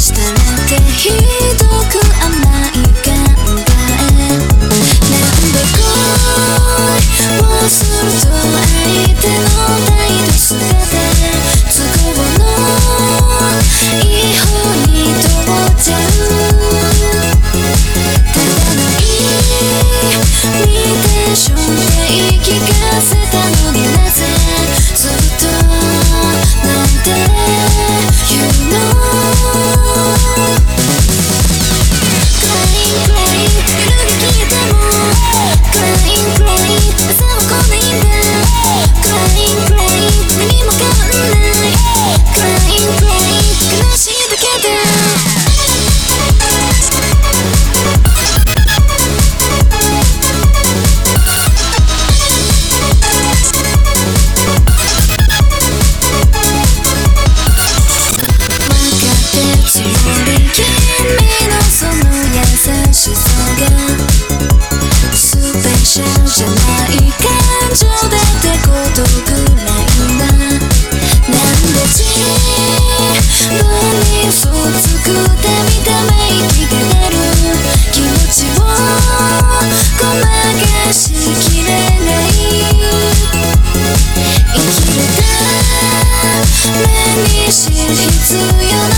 Stand. しさがスペシャルじゃない感情だってことぐらいはなんで自分に嘘つくたびため息が出る気持ちをごまかしきれない生きるために知る必要